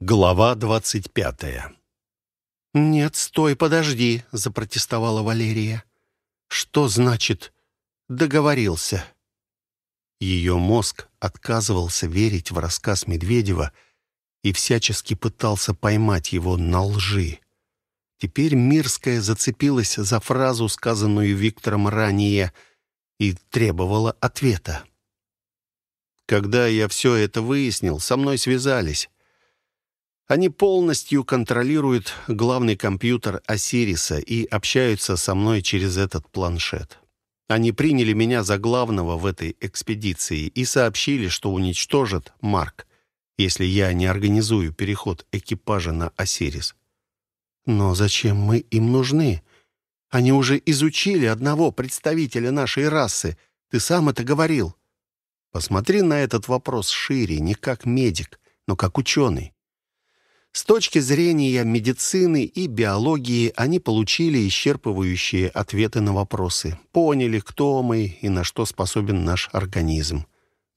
Глава двадцать пятая. «Нет, стой, подожди», — запротестовала Валерия. «Что значит «договорился»?» Ее мозг отказывался верить в рассказ Медведева и всячески пытался поймать его на лжи. Теперь Мирская зацепилась за фразу, сказанную Виктором ранее, и требовала ответа. Когда я все это выяснил, со мной связались. Они полностью контролируют главный компьютер Осириса и общаются со мной через этот планшет. Они приняли меня за главного в этой экспедиции и сообщили, что уничтожат Марк, если я не организую переход экипажа на Осирис. Но зачем мы им нужны? Они уже изучили одного представителя нашей расы. Ты сам это говорил. Посмотри на этот вопрос шире, не как медик, но как ученый. С точки зрения медицины и биологии они получили исчерпывающие ответы на вопросы, поняли, кто мы и на что способен наш организм.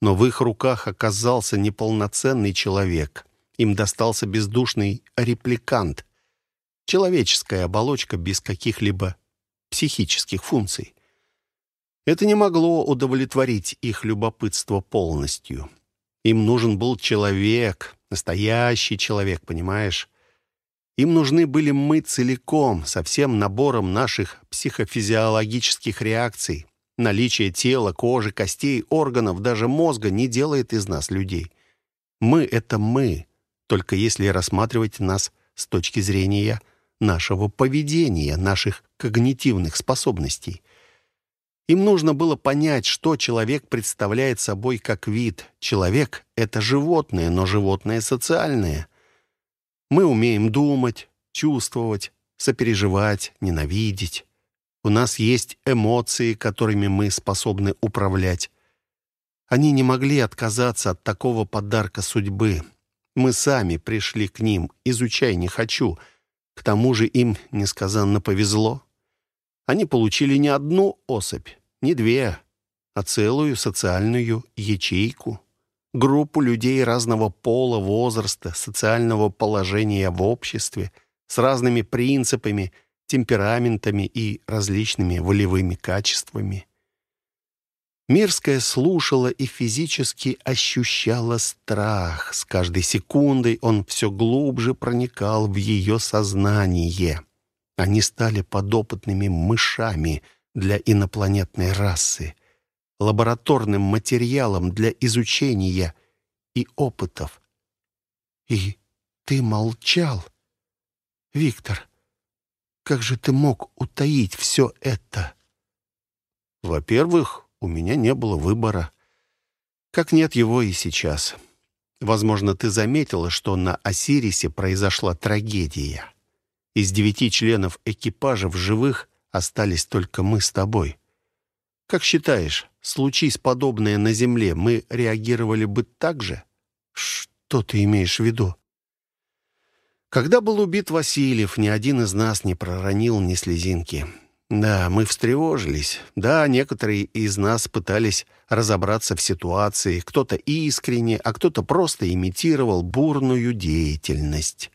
Но в их руках оказался неполноценный человек. Им достался бездушный репликант. Человеческая оболочка без каких-либо психических функций. Это не могло удовлетворить их любопытство полностью. Им нужен был человек, Настоящий человек, понимаешь? Им нужны были мы целиком, со всем набором наших психофизиологических реакций. Наличие тела, кожи, костей, органов, даже мозга не делает из нас людей. Мы — это мы, только если рассматривать нас с точки зрения нашего поведения, наших когнитивных способностей. Им нужно было понять, что человек представляет собой как вид. Человек — это животное, но животное социальное. Мы умеем думать, чувствовать, сопереживать, ненавидеть. У нас есть эмоции, которыми мы способны управлять. Они не могли отказаться от такого подарка судьбы. Мы сами пришли к ним, изучай не хочу. К тому же им несказанно повезло. Они получили не одну особь, не две, а целую социальную ячейку. Группу людей разного пола, возраста, социального положения в обществе, с разными принципами, темпераментами и различными волевыми качествами. Мирская слушала и физически ощущала страх. С каждой секундой он все глубже проникал в ее сознание. Они стали подопытными мышами для инопланетной расы, лабораторным материалом для изучения и опытов. И ты молчал. Виктор, как же ты мог утаить все это? Во-первых, у меня не было выбора. Как нет его и сейчас. Возможно, ты заметила, что на Осирисе произошла трагедия. Из девяти членов экипажа в живых остались только мы с тобой. Как считаешь, случись подобное на Земле, мы реагировали бы так же? Что ты имеешь в виду? Когда был убит Васильев, ни один из нас не проронил ни слезинки. Да, мы встревожились. Да, некоторые из нас пытались разобраться в ситуации. Кто-то искренне, а кто-то просто имитировал бурную деятельность.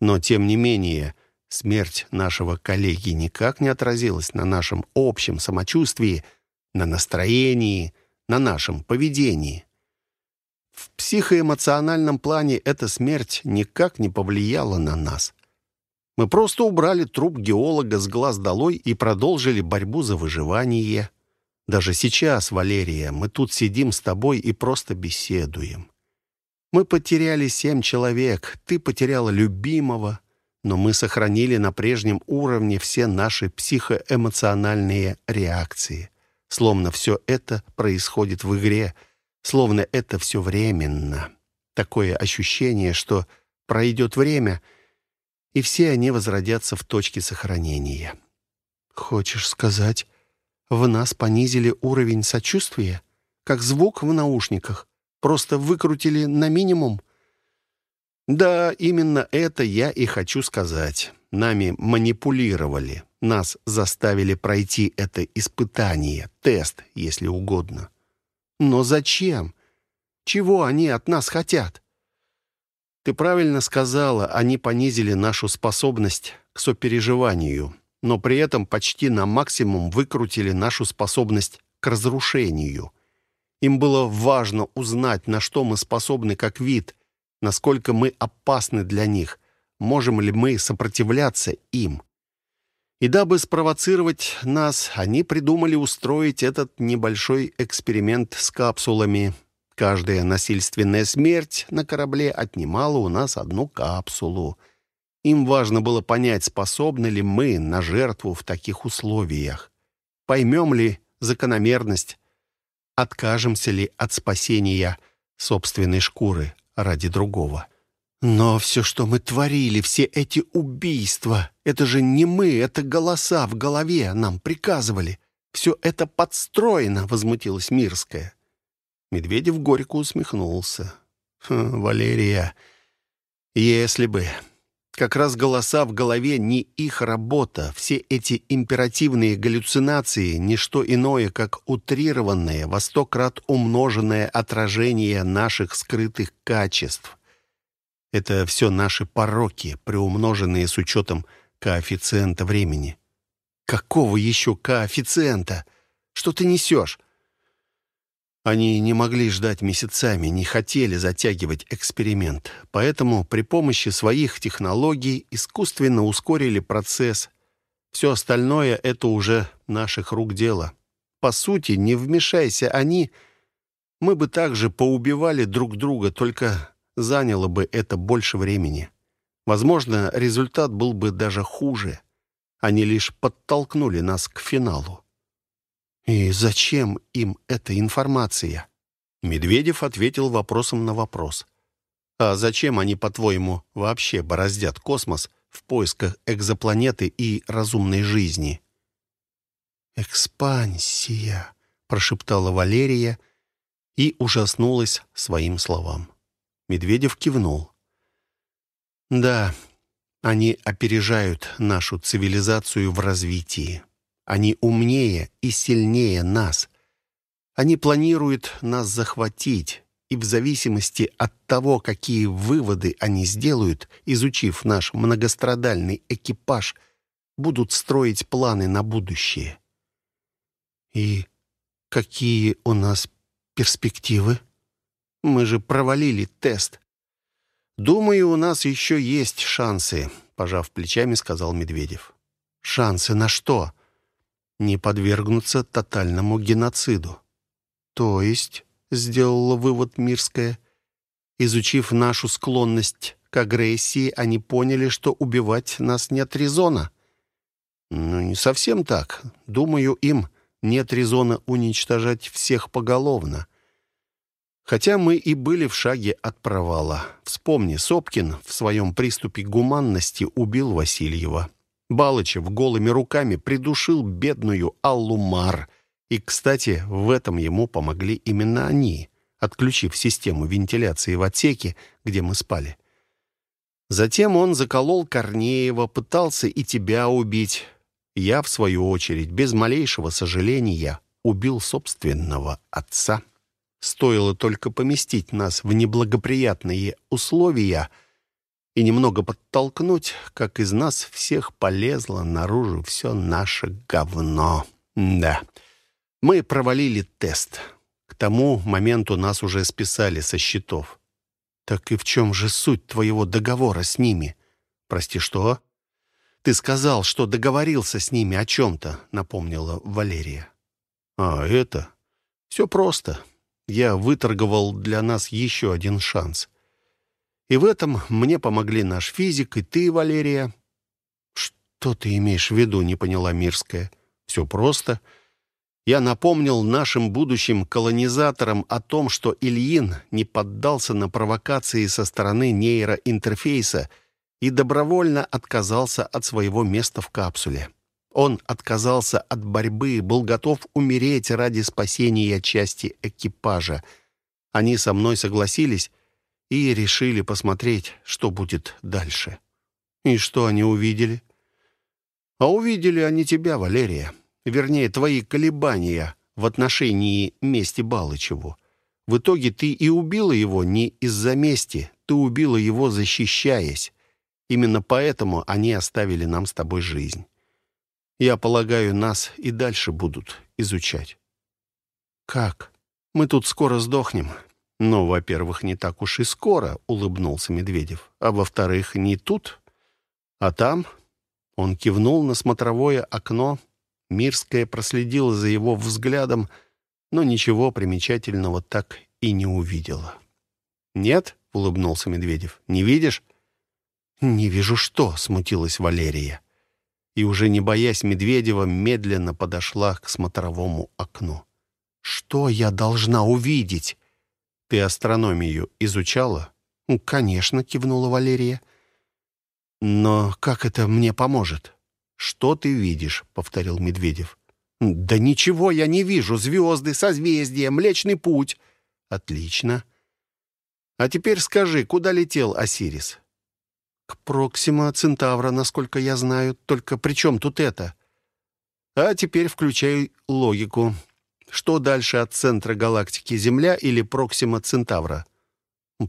Но, тем не менее, Смерть нашего коллеги никак не отразилась на нашем общем самочувствии, на настроении, на нашем поведении. В психоэмоциональном плане эта смерть никак не повлияла на нас. Мы просто убрали труп геолога с глаз долой и продолжили борьбу за выживание. Даже сейчас, Валерия, мы тут сидим с тобой и просто беседуем. Мы потеряли семь человек, ты потеряла любимого, но мы сохранили на прежнем уровне все наши психоэмоциональные реакции. Словно все это происходит в игре, словно это все временно. Такое ощущение, что пройдет время, и все они возродятся в точке сохранения. Хочешь сказать, в нас понизили уровень сочувствия? Как звук в наушниках? Просто выкрутили на минимум? Да, именно это я и хочу сказать. Нами манипулировали. Нас заставили пройти это испытание, тест, если угодно. Но зачем? Чего они от нас хотят? Ты правильно сказала, они понизили нашу способность к сопереживанию, но при этом почти на максимум выкрутили нашу способность к разрушению. Им было важно узнать, на что мы способны как вид, насколько мы опасны для них, можем ли мы сопротивляться им. И дабы спровоцировать нас, они придумали устроить этот небольшой эксперимент с капсулами. Каждая насильственная смерть на корабле отнимала у нас одну капсулу. Им важно было понять, способны ли мы на жертву в таких условиях. Поймем ли закономерность, откажемся ли от спасения собственной шкуры ради другого. Но все, что мы творили, все эти убийства, это же не мы, это голоса в голове нам приказывали. Все это подстроено, возмутилась Мирская. Медведев горько усмехнулся. «Хм, «Валерия, если бы...» Как раз голоса в голове не их работа. Все эти императивные галлюцинации — не что иное, как утрированное, во сто крат умноженное отражение наших скрытых качеств. Это все наши пороки, приумноженные с учетом коэффициента времени. Какого еще коэффициента? Что ты несешь? Они не могли ждать месяцами, не хотели затягивать эксперимент, поэтому при помощи своих технологий искусственно ускорили процесс. Все остальное — это уже наших рук дело. По сути, не вмешайся они, мы бы также поубивали друг друга, только заняло бы это больше времени. Возможно, результат был бы даже хуже. Они лишь подтолкнули нас к финалу. «И зачем им эта информация?» Медведев ответил вопросом на вопрос. «А зачем они, по-твоему, вообще бороздят космос в поисках экзопланеты и разумной жизни?» «Экспансия», — прошептала Валерия и ужаснулась своим словам. Медведев кивнул. «Да, они опережают нашу цивилизацию в развитии. Они умнее и сильнее нас. Они планируют нас захватить, и в зависимости от того, какие выводы они сделают, изучив наш многострадальный экипаж, будут строить планы на будущее. И какие у нас перспективы? Мы же провалили тест. Думаю, у нас еще есть шансы, пожав плечами, сказал Медведев. Шансы на что? Не подвергнуться тотальному геноциду. То есть, сделала вывод Мирская, изучив нашу склонность к агрессии, они поняли, что убивать нас нет резона. Ну, не совсем так. Думаю, им нет резона уничтожать всех поголовно. Хотя мы и были в шаге от провала. Вспомни, Сопкин в своем приступе гуманности убил Васильева. Балычев голыми руками придушил бедную Аллу Мар. И, кстати, в этом ему помогли именно они, отключив систему вентиляции в отсеке, где мы спали. Затем он заколол Корнеева, пытался и тебя убить. Я, в свою очередь, без малейшего сожаления, убил собственного отца. Стоило только поместить нас в неблагоприятные условия — и немного подтолкнуть, как из нас всех полезло наружу все наше говно. Да, мы провалили тест. К тому моменту нас уже списали со счетов. Так и в чем же суть твоего договора с ними? Прости, что? Ты сказал, что договорился с ними о чем-то, напомнила Валерия. А это? Все просто. Я выторговал для нас еще один шанс — и в этом мне помогли наш физик и ты, Валерия». «Что ты имеешь в виду?» — не поняла Мирская. «Все просто. Я напомнил нашим будущим колонизаторам о том, что Ильин не поддался на провокации со стороны нейроинтерфейса и добровольно отказался от своего места в капсуле. Он отказался от борьбы, был готов умереть ради спасения части экипажа. Они со мной согласились, и решили посмотреть, что будет дальше. И что они увидели? А увидели они тебя, Валерия. Вернее, твои колебания в отношении мести Балычеву. В итоге ты и убила его не из-за мести, ты убила его, защищаясь. Именно поэтому они оставили нам с тобой жизнь. Я полагаю, нас и дальше будут изучать». «Как? Мы тут скоро сдохнем». «Ну, во-первых, не так уж и скоро», — улыбнулся Медведев. «А во-вторых, не тут, а там». Он кивнул на смотровое окно. Мирская проследила за его взглядом, но ничего примечательного так и не увидела. «Нет?» — улыбнулся Медведев. «Не видишь?» «Не вижу что», — смутилась Валерия. И уже не боясь Медведева, медленно подошла к смотровому окну. «Что я должна увидеть?» «Ты астрономию изучала?» «Ну, «Конечно», — кивнула Валерия. «Но как это мне поможет?» «Что ты видишь?» — повторил Медведев. «Да ничего я не вижу. Звезды, созвездия, Млечный Путь». «Отлично. А теперь скажи, куда летел Осирис?» «К Проксима Центавра, насколько я знаю. Только при чем тут это?» «А теперь включай логику. Что дальше от центра галактики, Земля или Проксима Центавра?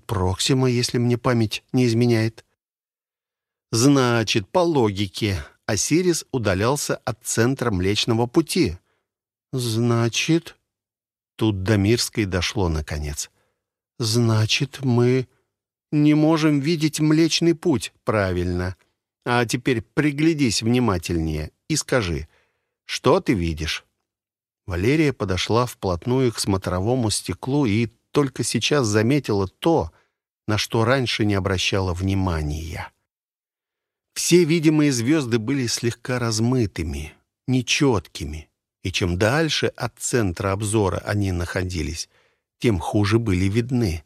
Проксима, если мне память не изменяет. Значит, по логике, Осирис удалялся от центра Млечного Пути. Значит... Тут до Мирской дошло, наконец. Значит, мы не можем видеть Млечный Путь, правильно. А теперь приглядись внимательнее и скажи, что ты видишь? Валерия подошла вплотную к смотровому стеклу и только сейчас заметила то, на что раньше не обращала внимания. Все видимые звезды были слегка размытыми, нечеткими, и чем дальше от центра обзора они находились, тем хуже были видны.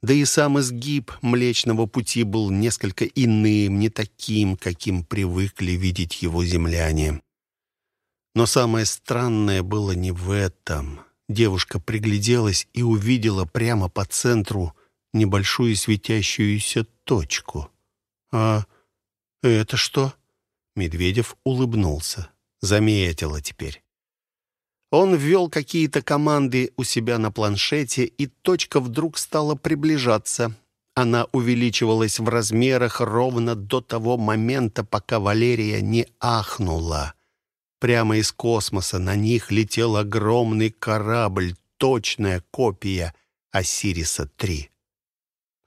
Да и сам изгиб Млечного Пути был несколько иным, не таким, каким привыкли видеть его земляне. Но самое странное было не в этом. Девушка пригляделась и увидела прямо по центру небольшую светящуюся точку. «А это что?» Медведев улыбнулся. Заметила теперь. Он ввел какие-то команды у себя на планшете, и точка вдруг стала приближаться. Она увеличивалась в размерах ровно до того момента, пока Валерия не ахнула. Прямо из космоса на них летел огромный корабль, точная копия Осириса-3.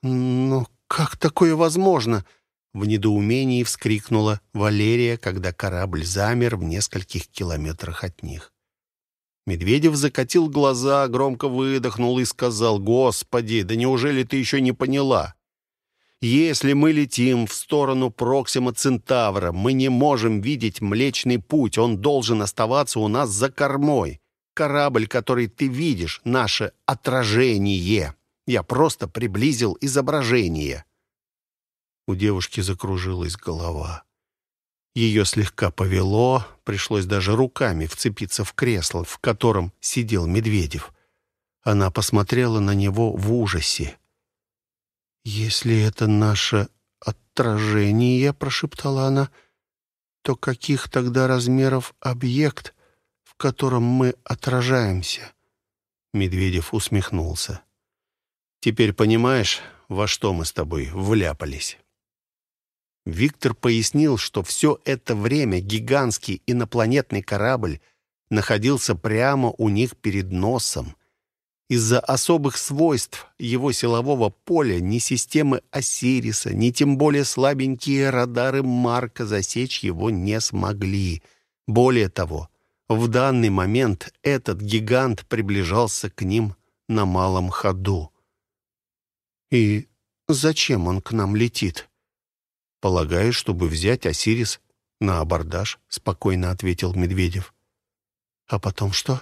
«Но как такое возможно?» В недоумении вскрикнула Валерия, когда корабль замер в нескольких километрах от них. Медведев закатил глаза, громко выдохнул и сказал, «Господи, да неужели ты еще не поняла? Если мы летим в сторону Проксима Центавра, мы не можем видеть Млечный Путь, он должен оставаться у нас за кормой. Корабль, который ты видишь, наше отражение. Я просто приблизил изображение». У девушки закружилась голова. Ее слегка повело, пришлось даже руками вцепиться в кресло, в котором сидел Медведев. Она посмотрела на него в ужасе. «Если это наше отражение», — прошептала она, — «то каких тогда размеров объект, в котором мы отражаемся?» Медведев усмехнулся. «Теперь понимаешь, во что мы с тобой вляпались?» Виктор пояснил, что все это время гигантский инопланетный корабль находился прямо у них перед носом, из-за особых свойств его силового поля ни системы Осириса, ни тем более слабенькие радары Марка засечь его не смогли. Более того, в данный момент этот гигант приближался к ним на малом ходу. «И зачем он к нам летит?» «Полагаю, чтобы взять Осирис на абордаж», — спокойно ответил Медведев. «А потом что?»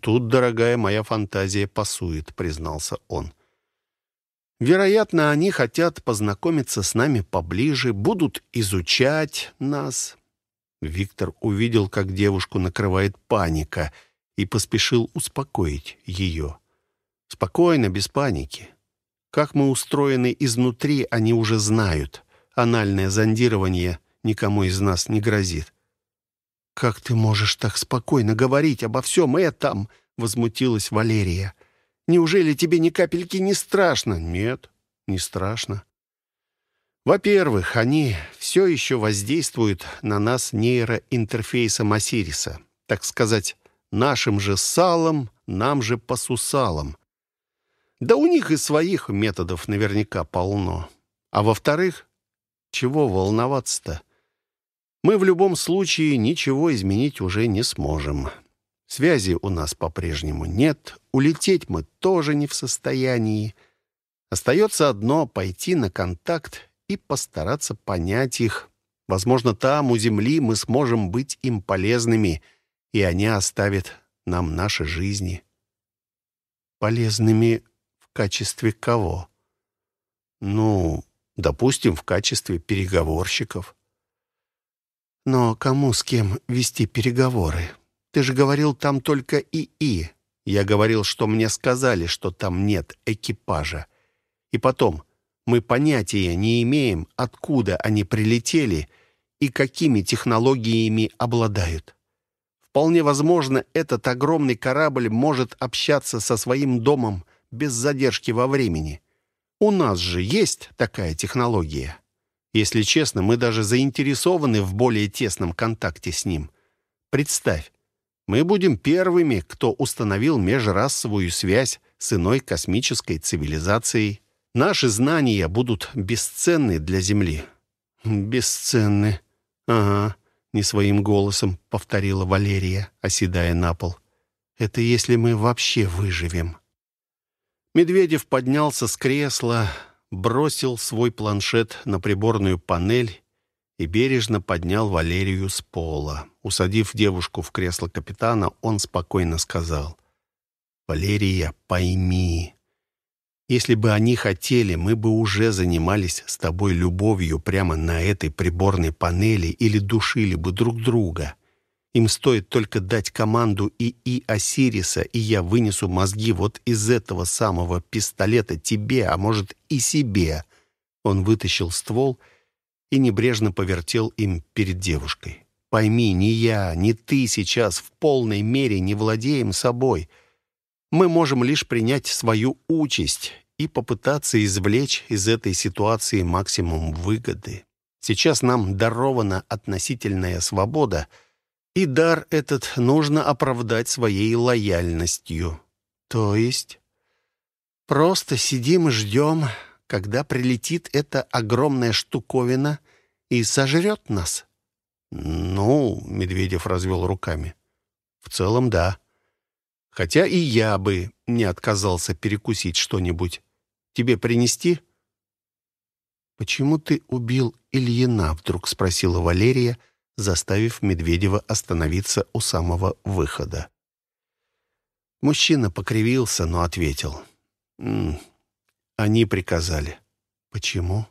«Тут, дорогая моя фантазия, пасует», — признался он. «Вероятно, они хотят познакомиться с нами поближе, будут изучать нас». Виктор увидел, как девушку накрывает паника, и поспешил успокоить ее. «Спокойно, без паники. Как мы устроены изнутри, они уже знают. Анальное зондирование никому из нас не грозит. «Как ты можешь так спокойно говорить обо всем этом?» — возмутилась Валерия. «Неужели тебе ни капельки не страшно?» «Нет, не страшно. Во-первых, они все еще воздействуют на нас нейроинтерфейсом Осириса. Так сказать, нашим же салом, нам же по сусалам. Да у них и своих методов наверняка полно. А во-вторых, чего волноваться-то? Мы в любом случае ничего изменить уже не сможем. Связи у нас по-прежнему нет, улететь мы тоже не в состоянии. Остается одно — пойти на контакт и постараться понять их. Возможно, там, у Земли, мы сможем быть им полезными, и они оставят нам наши жизни. Полезными в качестве кого? Ну, допустим, в качестве переговорщиков. Но кому с кем вести переговоры? Ты же говорил, там только ИИ. Я говорил, что мне сказали, что там нет экипажа. И потом, мы понятия не имеем, откуда они прилетели и какими технологиями обладают. Вполне возможно, этот огромный корабль может общаться со своим домом без задержки во времени. У нас же есть такая технология. Если честно, мы даже заинтересованы в более тесном контакте с ним. Представь, мы будем первыми, кто установил межрасовую связь с иной космической цивилизацией. Наши знания будут бесценны для Земли». «Бесценны. Ага», — не своим голосом повторила Валерия, оседая на пол. «Это если мы вообще выживем». Медведев поднялся с кресла, бросил свой планшет на приборную панель и бережно поднял Валерию с пола. Усадив девушку в кресло капитана, он спокойно сказал, «Валерия, пойми, если бы они хотели, мы бы уже занимались с тобой любовью прямо на этой приборной панели или душили бы друг друга. Им стоит только дать команду ИИ Осириса, и я вынесу мозги вот из этого самого пистолета тебе, а может и себе». Он вытащил ствол и небрежно повертел им перед девушкой. «Пойми, ни я, ни ты сейчас в полной мере не владеем собой». Мы можем лишь принять свою участь и попытаться извлечь из этой ситуации максимум выгоды. Сейчас нам дарована относительная свобода, и дар этот нужно оправдать своей лояльностью. То есть просто сидим и ждем, когда прилетит эта огромная штуковина и сожрет нас? Ну, Медведев развел руками. В целом, да. Хотя и я бы не отказался перекусить что-нибудь. Тебе принести?» «Почему ты убил Ильина?» — вдруг спросила Валерия, заставив Медведева остановиться у самого выхода. Мужчина покривился, но ответил. «М -м, «Они приказали». «Почему?»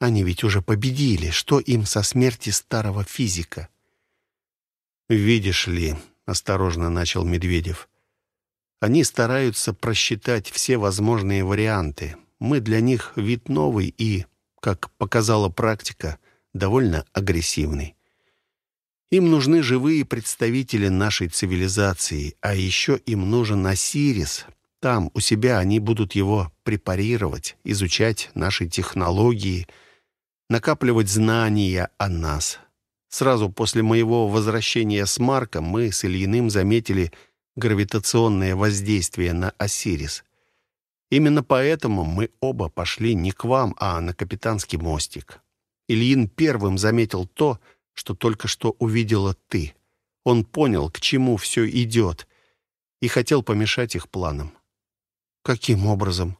«Они ведь уже победили. Что им со смерти старого физика?» «Видишь ли», — осторожно начал Медведев, они стараются просчитать все возможные варианты. Мы для них вид новый и, как показала практика, довольно агрессивный. Им нужны живые представители нашей цивилизации, а еще им нужен Осирис. Там, у себя, они будут его препарировать, изучать наши технологии, накапливать знания о нас. Сразу после моего возвращения с Марком мы с Ильиным заметили – гравитационное воздействие на Осирис. Именно поэтому мы оба пошли не к вам, а на капитанский мостик. Ильин первым заметил то, что только что увидела ты. Он понял, к чему все идет, и хотел помешать их планам. Каким образом?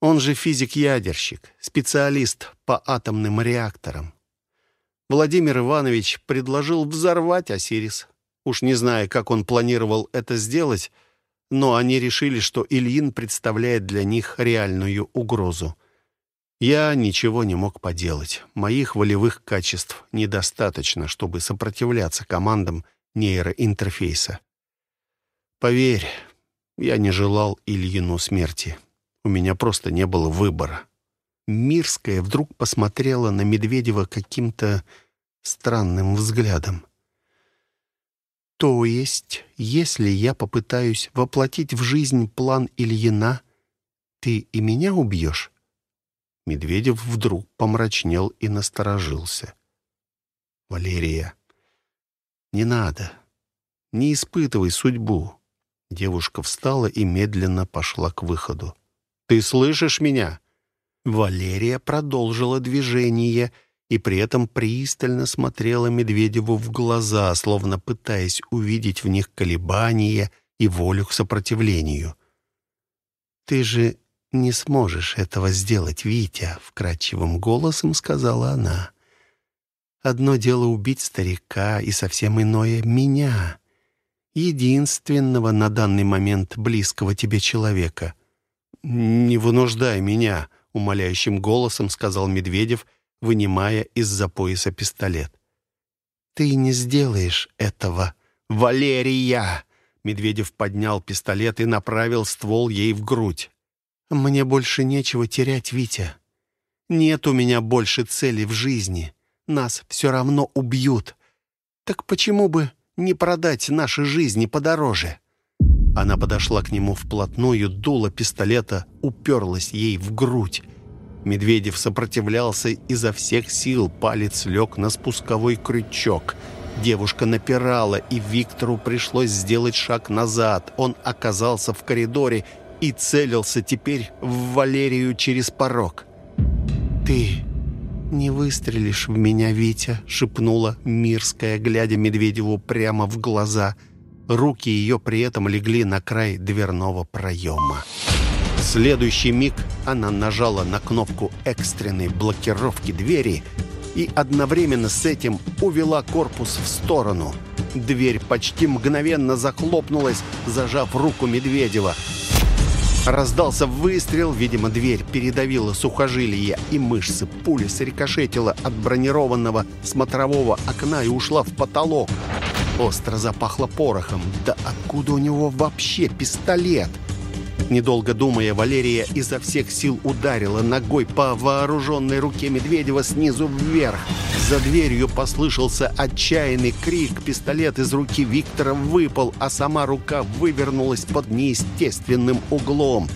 Он же физик-ядерщик, специалист по атомным реакторам. Владимир Иванович предложил взорвать Осирис. Уж не знаю, как он планировал это сделать, но они решили, что Ильин представляет для них реальную угрозу. Я ничего не мог поделать. Моих волевых качеств недостаточно, чтобы сопротивляться командам нейроинтерфейса. Поверь, я не желал Ильину смерти. У меня просто не было выбора. Мирская вдруг посмотрела на Медведева каким-то странным взглядом. То есть, если я попытаюсь воплотить в жизнь план Ильина, ты и меня убьешь?» Медведев вдруг помрачнел и насторожился. «Валерия, не надо. Не испытывай судьбу». Девушка встала и медленно пошла к выходу. «Ты слышишь меня?» Валерия продолжила движение и при этом пристально смотрела Медведеву в глаза, словно пытаясь увидеть в них колебания и волю к сопротивлению. «Ты же не сможешь этого сделать, Витя», — вкрадчивым голосом сказала она. «Одно дело убить старика, и совсем иное — меня, единственного на данный момент близкого тебе человека». «Не вынуждай меня», — умоляющим голосом сказал Медведев, вынимая из-за пояса пистолет. «Ты не сделаешь этого, Валерия!» Медведев поднял пистолет и направил ствол ей в грудь. «Мне больше нечего терять, Витя. Нет у меня больше цели в жизни. Нас все равно убьют. Так почему бы не продать наши жизни подороже?» Она подошла к нему вплотную, дуло пистолета уперлась ей в грудь. Медведев сопротивлялся изо всех сил, палец лег на спусковой крючок. Девушка напирала, и Виктору пришлось сделать шаг назад. Он оказался в коридоре и целился теперь в Валерию через порог. «Ты не выстрелишь в меня, Витя», — шепнула Мирская, глядя Медведеву прямо в глаза — Руки ее при этом легли на край дверного проема. В следующий миг она нажала на кнопку экстренной блокировки двери и одновременно с этим увела корпус в сторону. Дверь почти мгновенно захлопнулась, зажав руку Медведева. Раздался выстрел, видимо, дверь передавила сухожилия и мышцы. Пуля срикошетила от бронированного смотрового окна и ушла в потолок. Остро запахло порохом. Да откуда у него вообще пистолет? Недолго думая, Валерия изо всех сил ударила ногой по вооруженной руке Медведева снизу вверх. За дверью послышался отчаянный крик. Пистолет из руки Виктора выпал, а сама рука вывернулась под неестественным углом.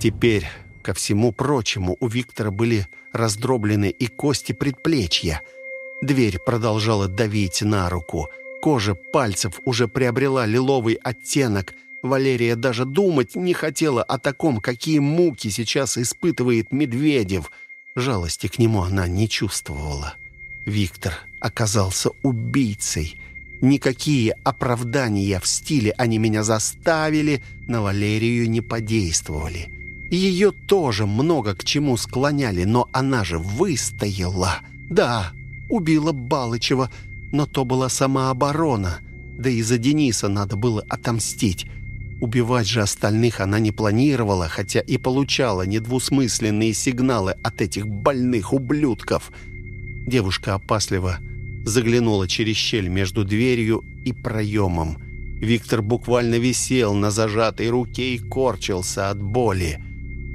Теперь, ко всему прочему, у Виктора были раздроблены и кости предплечья – Дверь продолжала давить на руку. Кожа пальцев уже приобрела лиловый оттенок. Валерия даже думать не хотела о таком, какие муки сейчас испытывает Медведев. Жалости к нему она не чувствовала. Виктор оказался убийцей. Никакие оправдания в стиле «они меня заставили» на Валерию не подействовали. Ее тоже много к чему склоняли, но она же выстояла. Да, убила Балычева, но то была самооборона. Да и за Дениса надо было отомстить. Убивать же остальных она не планировала, хотя и получала недвусмысленные сигналы от этих больных ублюдков. Девушка опасливо заглянула через щель между дверью и проемом. Виктор буквально висел на зажатой руке и корчился от боли.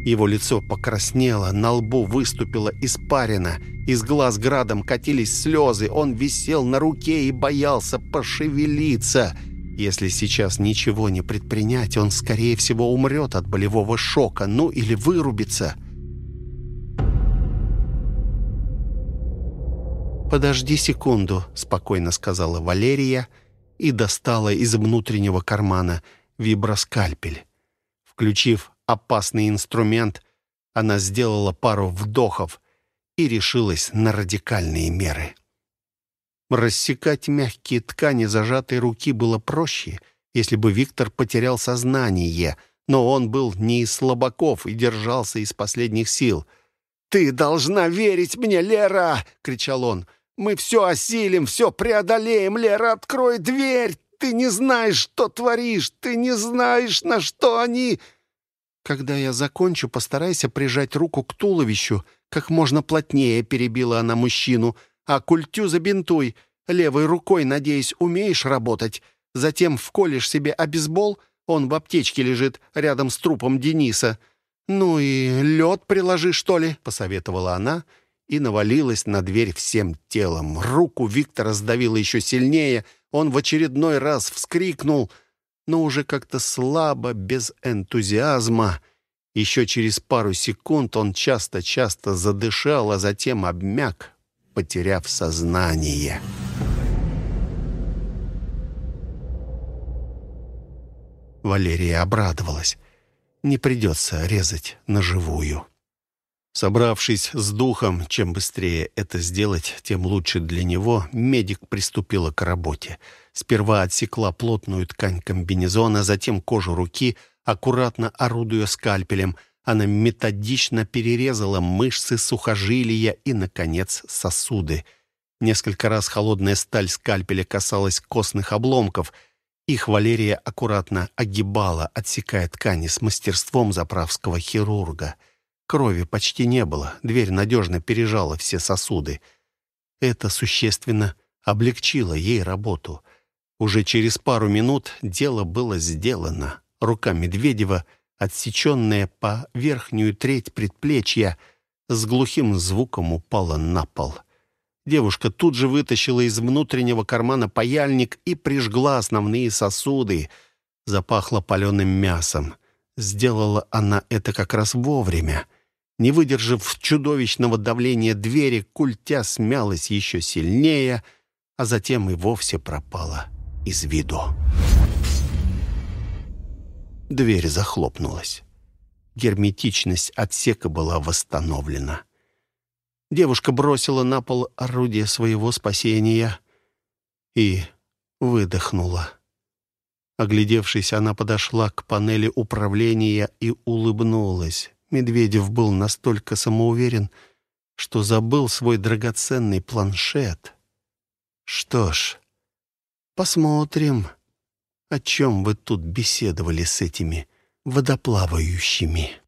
Его лицо покраснело, на лбу выступила испарина. Из глаз градом катились слезы. Он висел на руке и боялся пошевелиться. Если сейчас ничего не предпринять, он, скорее всего, умрет от болевого шока, ну или вырубится. «Подожди секунду», — спокойно сказала Валерия и достала из внутреннего кармана виброскальпель. Включив опасный инструмент, она сделала пару вдохов и решилась на радикальные меры. Рассекать мягкие ткани зажатой руки было проще, если бы Виктор потерял сознание, но он был не из слабаков и держался из последних сил. «Ты должна верить мне, Лера!» — кричал он. «Мы все осилим, все преодолеем, Лера! Открой дверь! Ты не знаешь, что творишь! Ты не знаешь, на что они...» «Когда я закончу, постарайся прижать руку к туловищу. Как можно плотнее перебила она мужчину. А культю забинтуй. Левой рукой, надеюсь, умеешь работать. Затем вколешь себе обезбол. Он в аптечке лежит, рядом с трупом Дениса. Ну и лед приложи, что ли?» — посоветовала она и навалилась на дверь всем телом. Руку Виктора сдавило еще сильнее. Он в очередной раз вскрикнул — но уже как-то слабо, без энтузиазма. Еще через пару секунд он часто-часто задышал, а затем обмяк, потеряв сознание. Валерия обрадовалась. Не придется резать на живую. Собравшись с духом, чем быстрее это сделать, тем лучше для него, медик приступила к работе. Сперва отсекла плотную ткань комбинезона, затем кожу руки, аккуратно орудуя скальпелем. Она методично перерезала мышцы, сухожилия и, наконец, сосуды. Несколько раз холодная сталь скальпеля касалась костных обломков — их Валерия аккуратно огибала, отсекая ткани с мастерством заправского хирурга. Крови почти не было, дверь надежно пережала все сосуды. Это существенно облегчило ей работу. Уже через пару минут дело было сделано. Рука Медведева, отсеченная по верхнюю треть предплечья, с глухим звуком упала на пол. Девушка тут же вытащила из внутреннего кармана паяльник и прижгла основные сосуды. Запахло паленым мясом. Сделала она это как раз вовремя. Не выдержав чудовищного давления двери, культя смялась еще сильнее, а затем и вовсе пропала из виду. Дверь захлопнулась. Герметичность отсека была восстановлена. Девушка бросила на пол орудие своего спасения и выдохнула. Оглядевшись, она подошла к панели управления и улыбнулась. Медведев был настолько самоуверен, что забыл свой драгоценный планшет. «Что ж, посмотрим, о чем вы тут беседовали с этими водоплавающими».